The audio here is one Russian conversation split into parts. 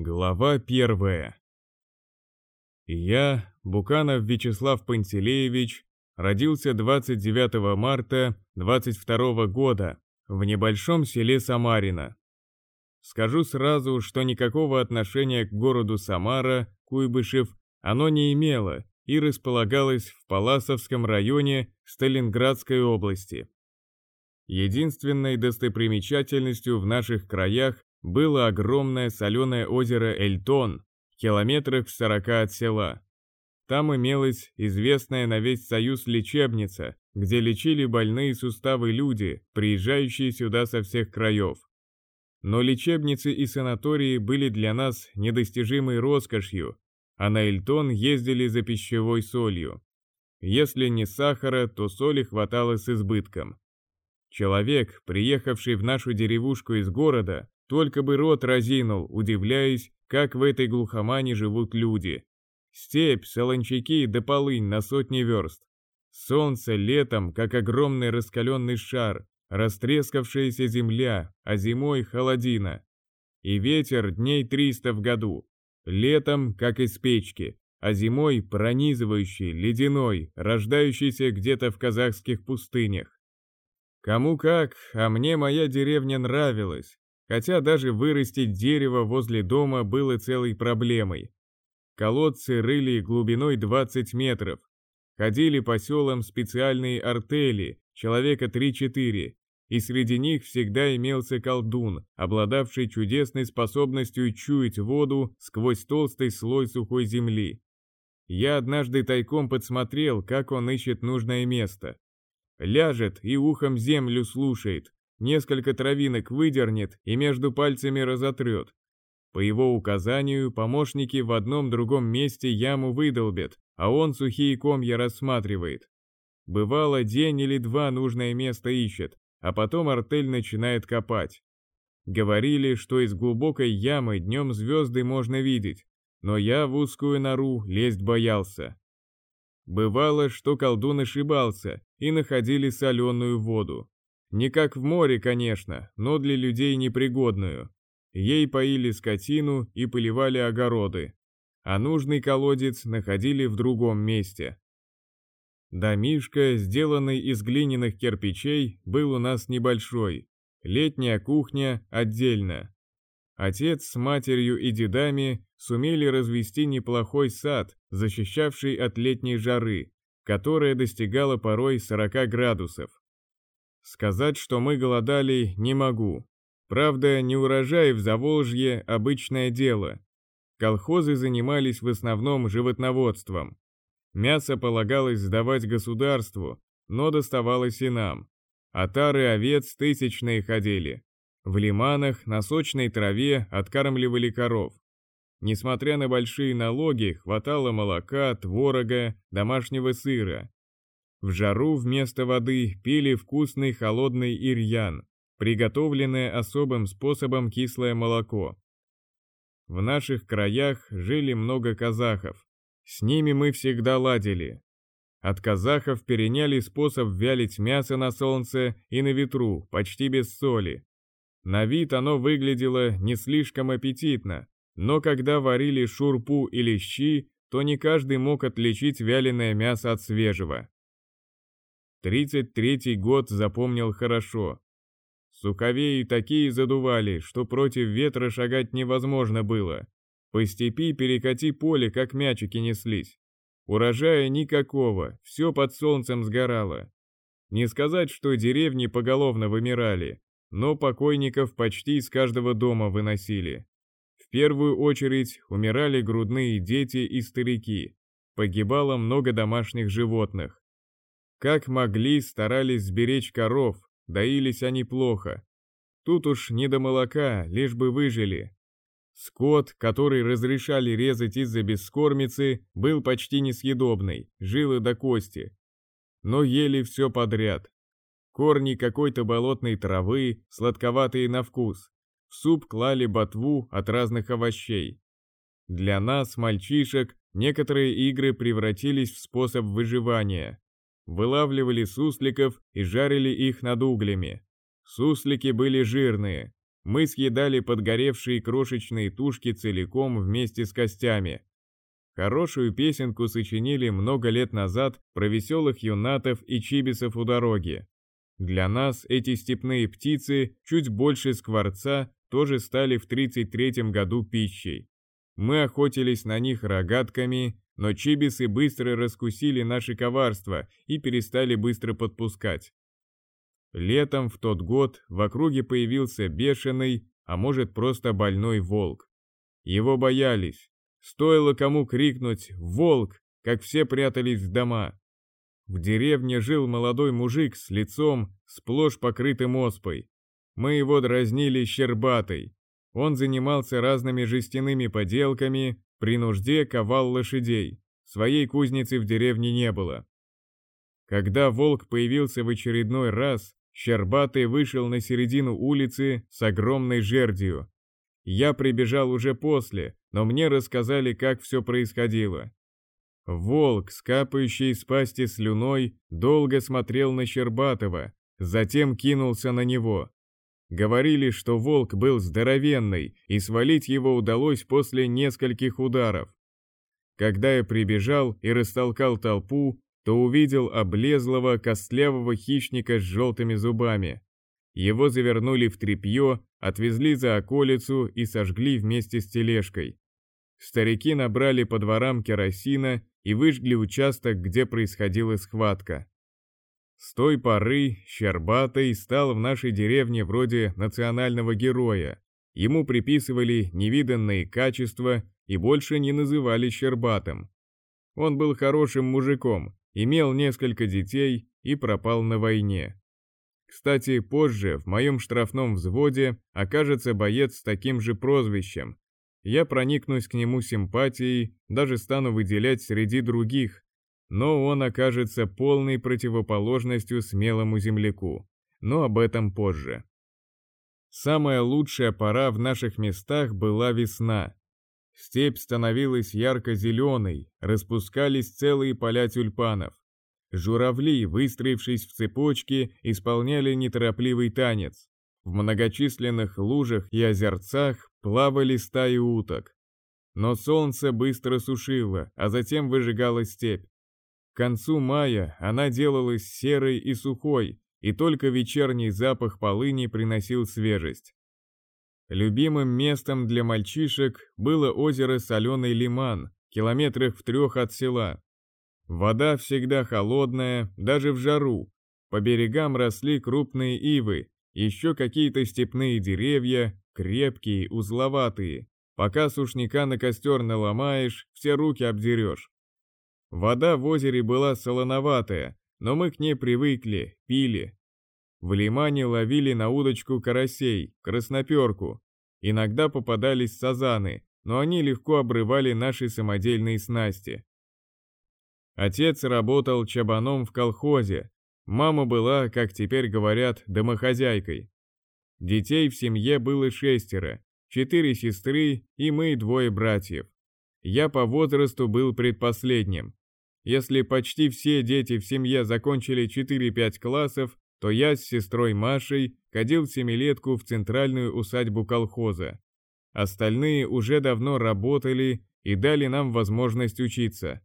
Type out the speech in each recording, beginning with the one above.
Глава первая. Я, Буканов Вячеслав Пантелеевич, родился 29 марта 22 года в небольшом селе Самарина. Скажу сразу, что никакого отношения к городу Самара, Куйбышев, оно не имело и располагалось в Паласовском районе Сталинградской области. Единственной достопримечательностью в наших краях было огромное соленое озеро Эльтон, в километрах сорока от села. Там имелась известная на весь Союз лечебница, где лечили больные суставы люди, приезжающие сюда со всех краев. Но лечебницы и санатории были для нас недостижимой роскошью, а на Эльтон ездили за пищевой солью. Если не сахара, то соли хватало с избытком. Человек, приехавший в нашу деревушку из города, только бы рот разинул, удивляясь, как в этой глухомане живут люди. Степь, солончаки да полынь на сотни верст. Солнце летом, как огромный раскаленный шар, растрескавшаяся земля, а зимой холодина. И ветер дней триста в году. Летом, как из печки, а зимой пронизывающий, ледяной, рождающийся где-то в казахских пустынях. Кому как, а мне моя деревня нравилась, хотя даже вырастить дерево возле дома было целой проблемой. Колодцы рыли глубиной 20 метров. Ходили по селам специальные артели, человека 3-4, и среди них всегда имелся колдун, обладавший чудесной способностью чуять воду сквозь толстый слой сухой земли. Я однажды тайком подсмотрел, как он ищет нужное место. Ляжет и ухом землю слушает, несколько травинок выдернет и между пальцами разотрет. По его указанию, помощники в одном другом месте яму выдолбят, а он сухие комья рассматривает. Бывало, день или два нужное место ищет, а потом артель начинает копать. Говорили, что из глубокой ямы днем звезды можно видеть, но я в узкую нору лезть боялся. Бывало, что колдун ошибался, и находили соленую воду. Не как в море, конечно, но для людей непригодную. Ей поили скотину и поливали огороды, а нужный колодец находили в другом месте. Домишко, сделанный из глиняных кирпичей, был у нас небольшой, летняя кухня отдельно. Отец с матерью и дедами сумели развести неплохой сад, защищавший от летней жары, которая достигала порой 40 градусов. Сказать, что мы голодали, не могу. Правда, не урожай в Заволжье – обычное дело. Колхозы занимались в основном животноводством. Мясо полагалось сдавать государству, но доставалось и нам. Отары овец тысячные ходили. В лиманах на сочной траве откармливали коров. Несмотря на большие налоги, хватало молока, творога, домашнего сыра. В жару вместо воды пили вкусный холодный ирьян, приготовленное особым способом кислое молоко. В наших краях жили много казахов. С ними мы всегда ладили. От казахов переняли способ вялить мясо на солнце и на ветру, почти без соли. На вид оно выглядело не слишком аппетитно, но когда варили шурпу или щи, то не каждый мог отличить вяленое мясо от свежего. Тридцать третий год запомнил хорошо. Суковеи такие задували, что против ветра шагать невозможно было. По степи перекати поле, как мячики неслись. Урожая никакого, все под солнцем сгорало. Не сказать, что деревни поголовно вымирали, но покойников почти из каждого дома выносили. В первую очередь умирали грудные дети и старики, погибало много домашних животных. Как могли, старались сберечь коров, доились они плохо. Тут уж не до молока, лишь бы выжили. Скот, который разрешали резать из-за бескормицы, был почти несъедобный, жилы до кости. Но ели все подряд, корни какой-то болотной травы, сладковатые на вкус. В суп клали ботву от разных овощей. Для нас, мальчишек, некоторые игры превратились в способ выживания. Вылавливали сусликов и жарили их над углями. Суслики были жирные. мы съедали подгоревшие крошечные тушки целиком вместе с костями. Хорошую песенку сочинили много лет назад про веселых юнатов и чибисов у дороги. Для нас эти степные птицы, чуть больше скворца, тоже стали в 33 году пищей. Мы охотились на них рогатками, но чибисы быстро раскусили наше коварство и перестали быстро подпускать. Летом в тот год в округе появился бешеный, а может просто больной волк. Его боялись. Стоило кому крикнуть «Волк!», как все прятались в дома. В деревне жил молодой мужик с лицом, сплошь покрытым оспой. Мы его дразнили Щербатой. Он занимался разными жестяными поделками, при нужде ковал лошадей. Своей кузницы в деревне не было. Когда волк появился в очередной раз, Щербатый вышел на середину улицы с огромной жердью. Я прибежал уже после, но мне рассказали, как все происходило. Волк, скапающий из пасти слюной, долго смотрел на Щербатова, затем кинулся на него. Говорили, что волк был здоровенный, и свалить его удалось после нескольких ударов. Когда я прибежал и растолкал толпу, то увидел облезлого костлявого хищника с желтыми зубами. Его завернули в тряпье, отвезли за околицу и сожгли вместе с тележкой. Старики набрали по дворам керосина и выжгли участок, где происходила схватка. С той поры Щербатый стал в нашей деревне вроде национального героя. Ему приписывали невиданные качества и больше не называли Щербатым. Он был хорошим мужиком, имел несколько детей и пропал на войне. Кстати, позже в моем штрафном взводе окажется боец с таким же прозвищем. Я проникнусь к нему симпатией, даже стану выделять среди других, но он окажется полной противоположностью смелому земляку. Но об этом позже. Самая лучшая пора в наших местах была весна. Степь становилась ярко-зеленой, распускались целые поля тюльпанов. Журавли, выстроившись в цепочки, исполняли неторопливый танец. В многочисленных лужах и озерцах плавали стаи уток. Но солнце быстро сушило, а затем выжигало степь. К концу мая она делалась серой и сухой, и только вечерний запах полыни приносил свежесть. Любимым местом для мальчишек было озеро Соленый Лиман, километрах в трех от села. Вода всегда холодная, даже в жару. По берегам росли крупные ивы, еще какие-то степные деревья, крепкие, узловатые. Пока сушняка на костер наломаешь, все руки обдерешь. Вода в озере была солоноватая, но мы к ней привыкли, пили. В лимане ловили на удочку карасей, красноперку. Иногда попадались сазаны, но они легко обрывали наши самодельные снасти. Отец работал чабаном в колхозе, мама была, как теперь говорят, домохозяйкой. Детей в семье было шестеро, четыре сестры и мы двое братьев. Я по возрасту был предпоследним. Если почти все дети в семье закончили 4-5 классов, то я с сестрой Машей кадил семилетку в центральную усадьбу колхоза. Остальные уже давно работали и дали нам возможность учиться.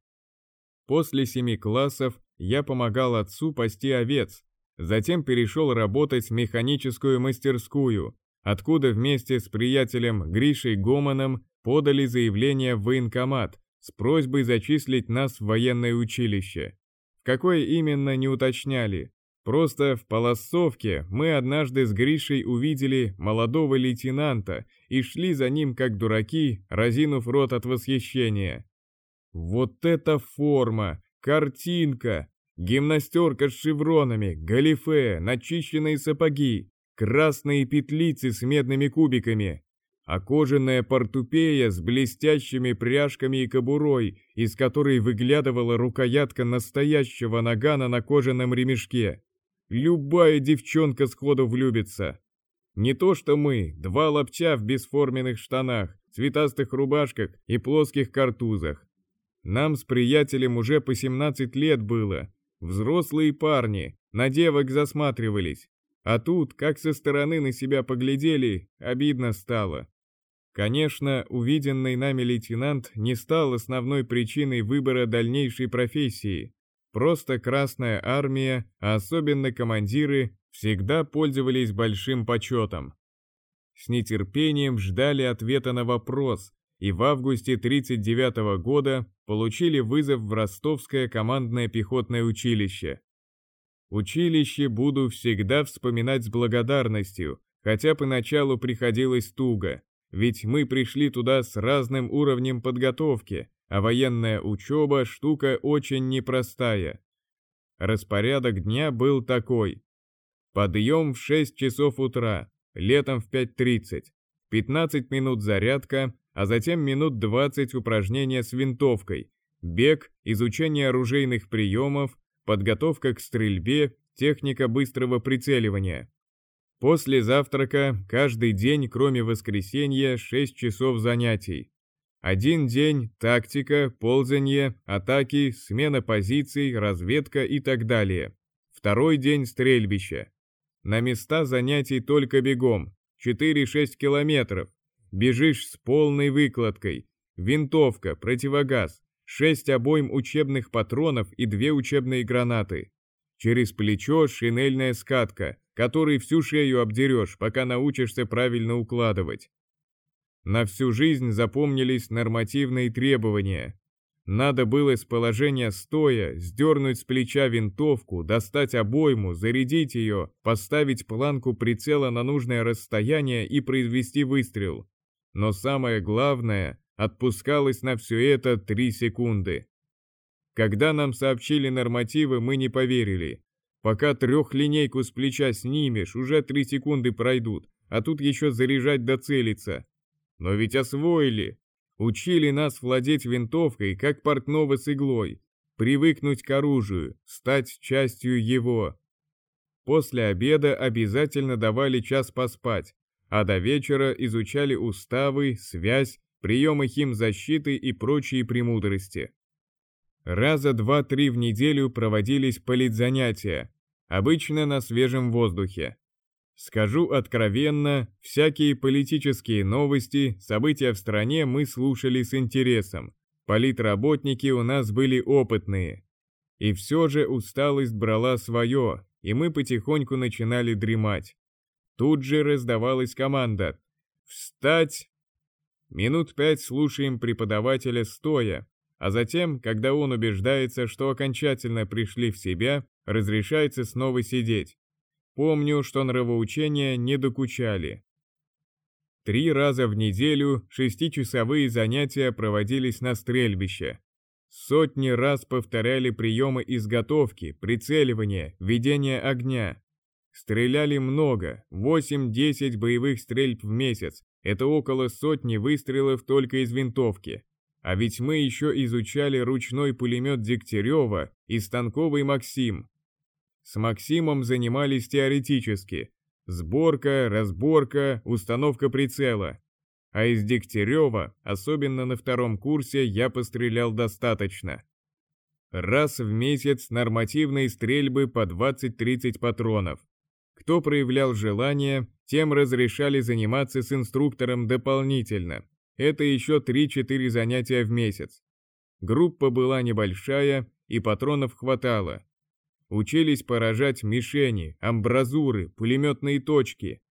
После семи классов я помогал отцу пасти овец, затем перешел работать в механическую мастерскую, откуда вместе с приятелем Гришей Гоманом подали заявление в военкомат с просьбой зачислить нас в военное училище. какое именно не уточняли, Просто в Полосовке мы однажды с Гришей увидели молодого лейтенанта и шли за ним как дураки, разинув рот от восхищения. Вот эта форма, картинка, гимнастерка с шевронами, галифе, начищенные сапоги, красные петлицы с медными кубиками, а кожаная портупея с блестящими пряжками и кобурой, из которой выглядывала рукоятка настоящего нагана на кожаном ремешке. Любая девчонка сходу влюбится. Не то что мы, два лапча в бесформенных штанах, цветастых рубашках и плоских картузах. Нам с приятелем уже по 17 лет было. Взрослые парни, на девок засматривались. А тут, как со стороны на себя поглядели, обидно стало. Конечно, увиденный нами лейтенант не стал основной причиной выбора дальнейшей профессии. Просто Красная Армия, а особенно командиры, всегда пользовались большим почетом. С нетерпением ждали ответа на вопрос, и в августе 1939 года получили вызов в Ростовское командное пехотное училище. Училище буду всегда вспоминать с благодарностью, хотя поначалу приходилось туго, ведь мы пришли туда с разным уровнем подготовки, а военная учеба – штука очень непростая. Распорядок дня был такой. Подъем в 6 часов утра, летом в 5.30, 15 минут зарядка, а затем минут 20 упражнения с винтовкой, бег, изучение оружейных приемов, подготовка к стрельбе, техника быстрого прицеливания. После завтрака каждый день, кроме воскресенья, 6 часов занятий. Один день – тактика, ползанье, атаки, смена позиций, разведка и так далее. Второй день – стрельбище. На места занятий только бегом, 4-6 километров. Бежишь с полной выкладкой. Винтовка, противогаз, 6 обойм учебных патронов и 2 учебные гранаты. Через плечо шинельная скатка, которой всю шею обдерешь, пока научишься правильно укладывать. На всю жизнь запомнились нормативные требования. Надо было с положения стоя сдернуть с плеча винтовку, достать обойму, зарядить ее, поставить планку прицела на нужное расстояние и произвести выстрел. Но самое главное, отпускалось на все это 3 секунды. Когда нам сообщили нормативы, мы не поверили. Пока трехлинейку с плеча снимешь, уже 3 секунды пройдут, а тут еще заряжать до целиться. Но ведь освоили, Учили нас владеть винтовкой, как портного с иглой, привыкнуть к оружию, стать частью его. После обеда обязательно давали час поспать, а до вечера изучали уставы, связь, приемы химзащиты и прочие премудрости. Раза два-три в неделю проводились политзанятия, обычно на свежем воздухе. Скажу откровенно, всякие политические новости, события в стране мы слушали с интересом. Политработники у нас были опытные. И все же усталость брала свое, и мы потихоньку начинали дремать. Тут же раздавалась команда «Встать!». Минут пять слушаем преподавателя стоя, а затем, когда он убеждается, что окончательно пришли в себя, разрешается снова сидеть. Помню, что нравоучения не докучали. Три раза в неделю шестичасовые занятия проводились на стрельбище. Сотни раз повторяли приемы изготовки, прицеливания, ведения огня. Стреляли много, 8-10 боевых стрельб в месяц, это около сотни выстрелов только из винтовки. А ведь мы еще изучали ручной пулемет Дегтярева и станковый Максим, с Максимом занимались теоретически. Сборка, разборка, установка прицела. А из Дегтярева, особенно на втором курсе, я пострелял достаточно. Раз в месяц нормативные стрельбы по 20-30 патронов. Кто проявлял желание, тем разрешали заниматься с инструктором дополнительно. Это еще 3-4 занятия в месяц. Группа была небольшая, и патронов хватало, Учились поражать мишени, амбразуры, пулеметные точки.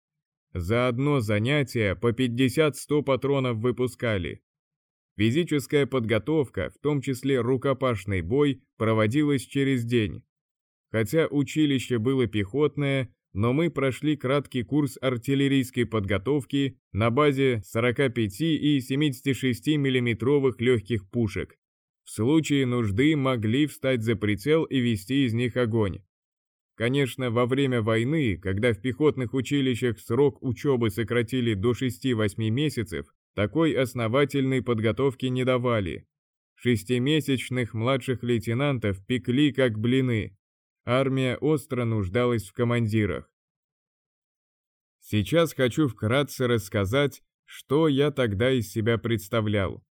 За одно занятие по 50-100 патронов выпускали. Физическая подготовка, в том числе рукопашный бой, проводилась через день. Хотя училище было пехотное, но мы прошли краткий курс артиллерийской подготовки на базе 45 и 76 миллиметровых легких пушек. В случае нужды могли встать за прицел и вести из них огонь. Конечно, во время войны, когда в пехотных училищах срок учебы сократили до 6-8 месяцев, такой основательной подготовки не давали. Шестимесячных младших лейтенантов пекли как блины. Армия остро нуждалась в командирах. Сейчас хочу вкратце рассказать, что я тогда из себя представлял.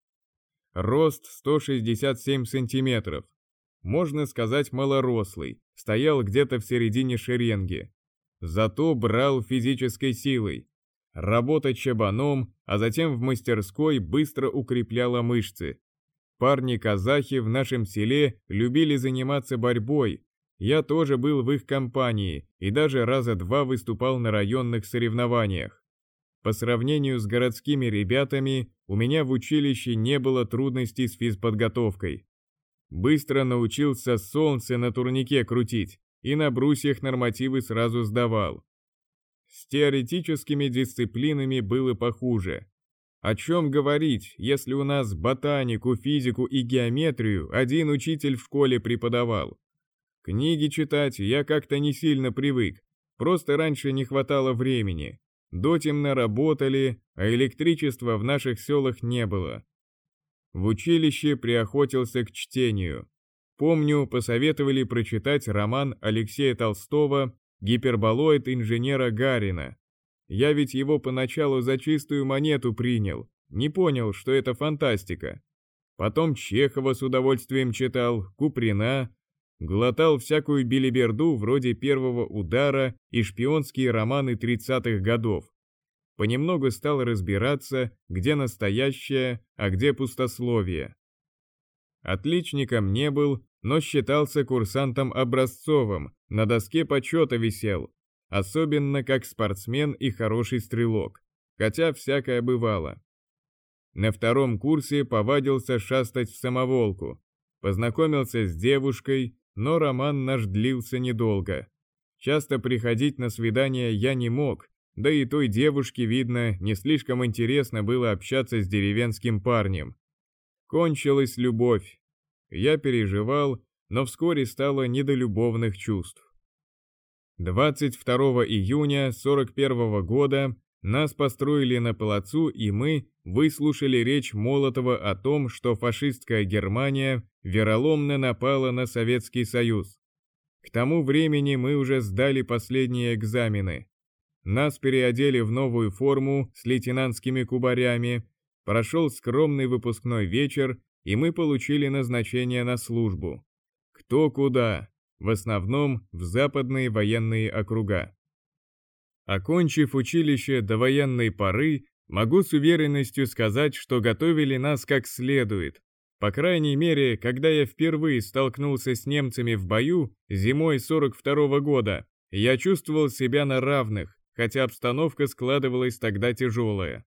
Рост 167 сантиметров. Можно сказать малорослый, стоял где-то в середине шеренги. зато брал физической силой. Работа чабаном, а затем в мастерской быстро укрепляла мышцы. Парни-казахи в нашем селе любили заниматься борьбой. Я тоже был в их компании и даже раза два выступал на районных соревнованиях. По сравнению с городскими ребятами, у меня в училище не было трудностей с физподготовкой. Быстро научился солнце на турнике крутить и на брусьях нормативы сразу сдавал. С теоретическими дисциплинами было похуже. О чем говорить, если у нас ботанику, физику и геометрию один учитель в школе преподавал? Книги читать я как-то не сильно привык, просто раньше не хватало времени. Дотемно работали, а электричества в наших селах не было. В училище приохотился к чтению. Помню, посоветовали прочитать роман Алексея Толстого «Гиперболоид инженера Гарина». Я ведь его поначалу за чистую монету принял, не понял, что это фантастика. Потом Чехова с удовольствием читал, Куприна, глотал всякую билиберду вроде «Первого удара» и шпионские романы 30-х годов. Понемногу стал разбираться, где настоящее, а где пустословие. Отличником не был, но считался курсантом образцовым, на доске почета висел, особенно как спортсмен и хороший стрелок, хотя всякое бывало. На втором курсе повадился шастать в самоволку, познакомился с девушкой, но роман наш длился недолго. Часто приходить на свидания я не мог, да и той девушке, видно, не слишком интересно было общаться с деревенским парнем. Кончилась любовь, я переживал, но вскоре стало недолюбовных чувств. 22 июня 41 года нас построили на плацу, и мы выслушали речь Молотова о том, что фашистская Германия вероломно напала на Советский Союз. К тому времени мы уже сдали последние экзамены. Нас переодели в новую форму с лейтенантскими кубарями, прошел скромный выпускной вечер, и мы получили назначение на службу. Кто куда, в основном в западные военные округа. Окончив училище до военной поры, могу с уверенностью сказать, что готовили нас как следует. По крайней мере, когда я впервые столкнулся с немцами в бою зимой 42 -го года, я чувствовал себя на равных, хотя обстановка складывалась тогда тяжелая.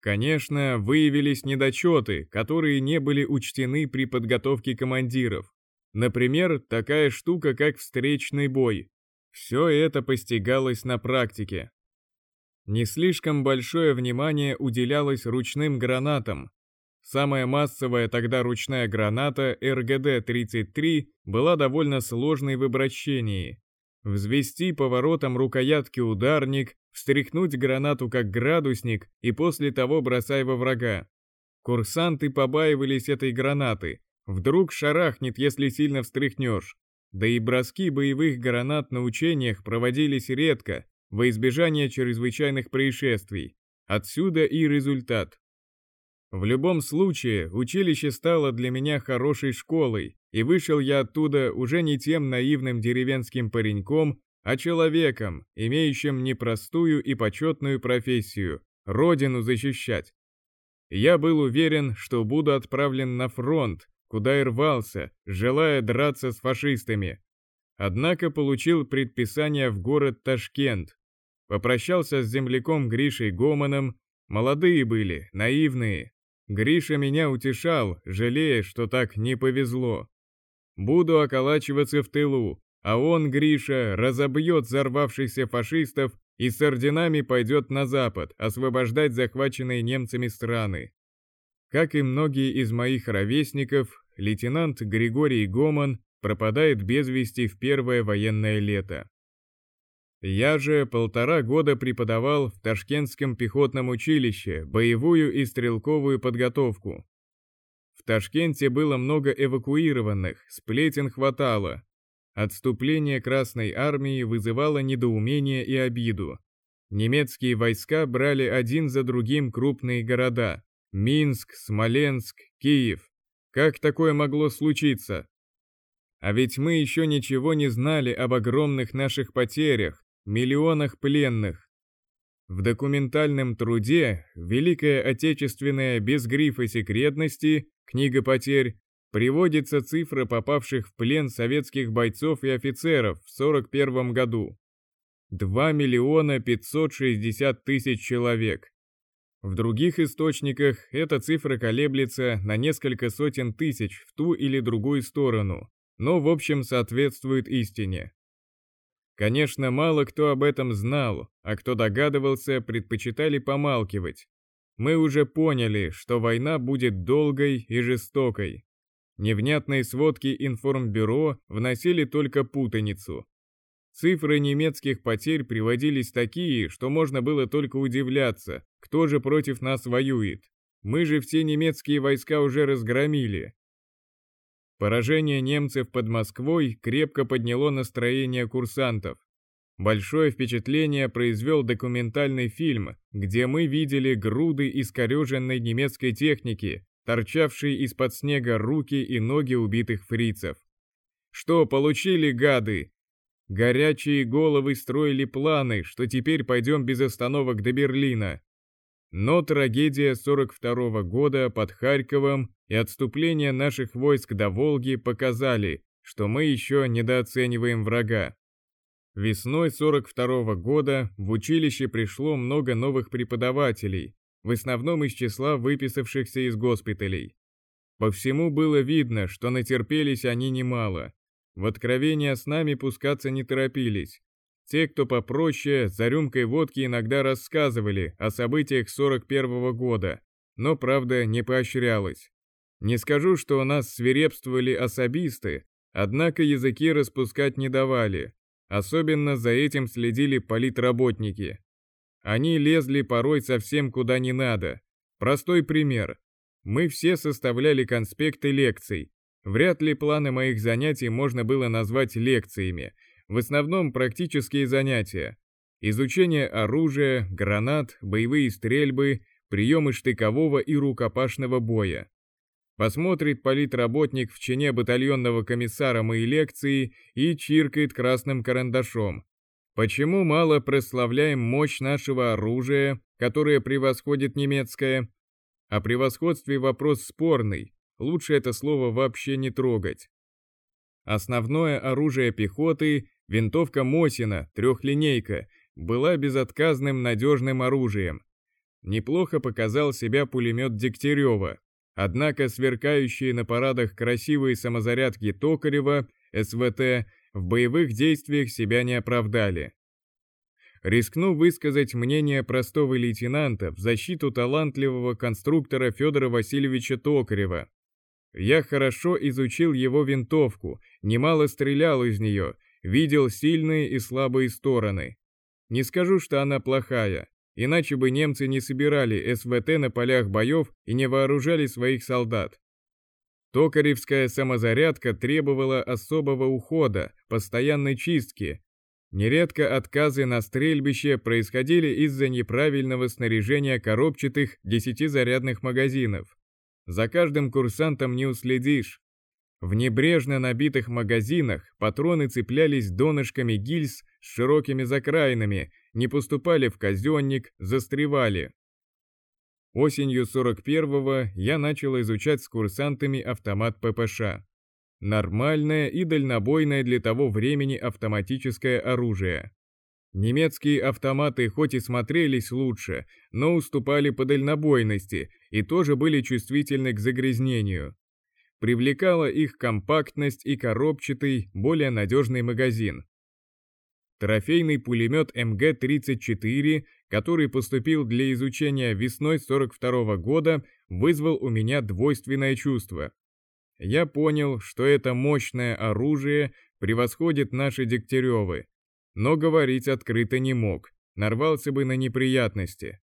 Конечно, выявились недочеты, которые не были учтены при подготовке командиров. Например, такая штука, как встречный бой. Все это постигалось на практике. Не слишком большое внимание уделялось ручным гранатам. Самая массовая тогда ручная граната РГД-33 была довольно сложной в обращении. Взвести поворотом рукоятки ударник, встряхнуть гранату как градусник и после того бросай во врага. Курсанты побаивались этой гранаты. Вдруг шарахнет, если сильно встряхнешь. Да и броски боевых гранат на учениях проводились редко, во избежание чрезвычайных происшествий. Отсюда и результат. В любом случае, училище стало для меня хорошей школой, и вышел я оттуда уже не тем наивным деревенским пареньком, а человеком, имеющим непростую и почетную профессию – родину защищать. Я был уверен, что буду отправлен на фронт, куда и рвался, желая драться с фашистами. Однако получил предписание в город Ташкент. Попрощался с земляком Гришей Гоманом, молодые были, наивные. Гриша меня утешал, жалея, что так не повезло. Буду околачиваться в тылу, а он, Гриша, разобьет взорвавшихся фашистов и с орденами пойдет на запад, освобождать захваченные немцами страны. Как и многие из моих ровесников, лейтенант Григорий Гоман пропадает без вести в первое военное лето. Я же полтора года преподавал в Ташкентском пехотном училище боевую и стрелковую подготовку. В Ташкенте было много эвакуированных, сплетен хватало, Отступление Красной Армии вызывало недоумение и обиду. Немецкие войска брали один за другим крупные города – Минск, Смоленск, Киев. Как такое могло случиться? А ведь мы еще ничего не знали об огромных наших потерях, миллионах пленных. В документальном труде «Великая Отечественная без грифа секретности. Книга потерь» приводится цифра попавших в плен советских бойцов и офицеров в 1941 году. 2 миллиона 560 тысяч человек. В других источниках эта цифра колеблется на несколько сотен тысяч в ту или другую сторону, но в общем соответствует истине. Конечно, мало кто об этом знал, а кто догадывался, предпочитали помалкивать. Мы уже поняли, что война будет долгой и жестокой. Невнятные сводки информбюро вносили только путаницу. Цифры немецких потерь приводились такие, что можно было только удивляться, кто же против нас воюет. Мы же все немецкие войска уже разгромили. Поражение немцев под Москвой крепко подняло настроение курсантов. Большое впечатление произвел документальный фильм, где мы видели груды искореженной немецкой техники, торчавшие из-под снега руки и ноги убитых фрицев. Что получили гады? Горячие головы строили планы, что теперь пойдем без остановок до Берлина. Но трагедия 42 -го года под Харьковом и отступление наших войск до Волги показали, что мы еще недооцениваем врага. Весной 42 -го года в училище пришло много новых преподавателей, в основном из числа выписавшихся из госпиталей. По всему было видно, что натерпелись они немало. В откровения с нами пускаться не торопились. Те, кто попроще, за рюмкой водки иногда рассказывали о событиях 41 -го года, но правда не поощрялось. Не скажу, что у нас свирепствовали особисты, однако языки распускать не давали. Особенно за этим следили политработники. Они лезли порой совсем куда не надо. Простой пример. Мы все составляли конспекты лекций. Вряд ли планы моих занятий можно было назвать лекциями. В основном практические занятия. Изучение оружия, гранат, боевые стрельбы, приемы штыкового и рукопашного боя. Посмотрит политработник в чине батальонного комиссара мои лекции и чиркает красным карандашом. Почему мало прославляем мощь нашего оружия, которое превосходит немецкое? О превосходстве вопрос спорный, лучше это слово вообще не трогать. Основное оружие пехоты, винтовка Мосина, трехлинейка, была безотказным надежным оружием. Неплохо показал себя пулемет Дегтярева, однако сверкающие на парадах красивые самозарядки Токарева, СВТ, в боевых действиях себя не оправдали. Рискну высказать мнение простого лейтенанта в защиту талантливого конструктора Федора Васильевича Токарева. Я хорошо изучил его винтовку, немало стрелял из нее, видел сильные и слабые стороны. Не скажу, что она плохая, иначе бы немцы не собирали СВТ на полях боев и не вооружали своих солдат. Токаревская самозарядка требовала особого ухода, постоянной чистки. Нередко отказы на стрельбище происходили из-за неправильного снаряжения коробчатых десятизарядных магазинов. За каждым курсантом не уследишь. В небрежно набитых магазинах патроны цеплялись донышками гильз с широкими закраинами, не поступали в казенник, застревали. Осенью 41-го я начал изучать с курсантами автомат ППШ. Нормальное и дальнобойное для того времени автоматическое оружие. Немецкие автоматы хоть и смотрелись лучше, но уступали по дальнобойности и тоже были чувствительны к загрязнению. Привлекала их компактность и коробчатый, более надежный магазин. Трофейный пулемет МГ-34, который поступил для изучения весной 42 -го года, вызвал у меня двойственное чувство. Я понял, что это мощное оружие превосходит наши Дегтяревы, но говорить открыто не мог, нарвался бы на неприятности.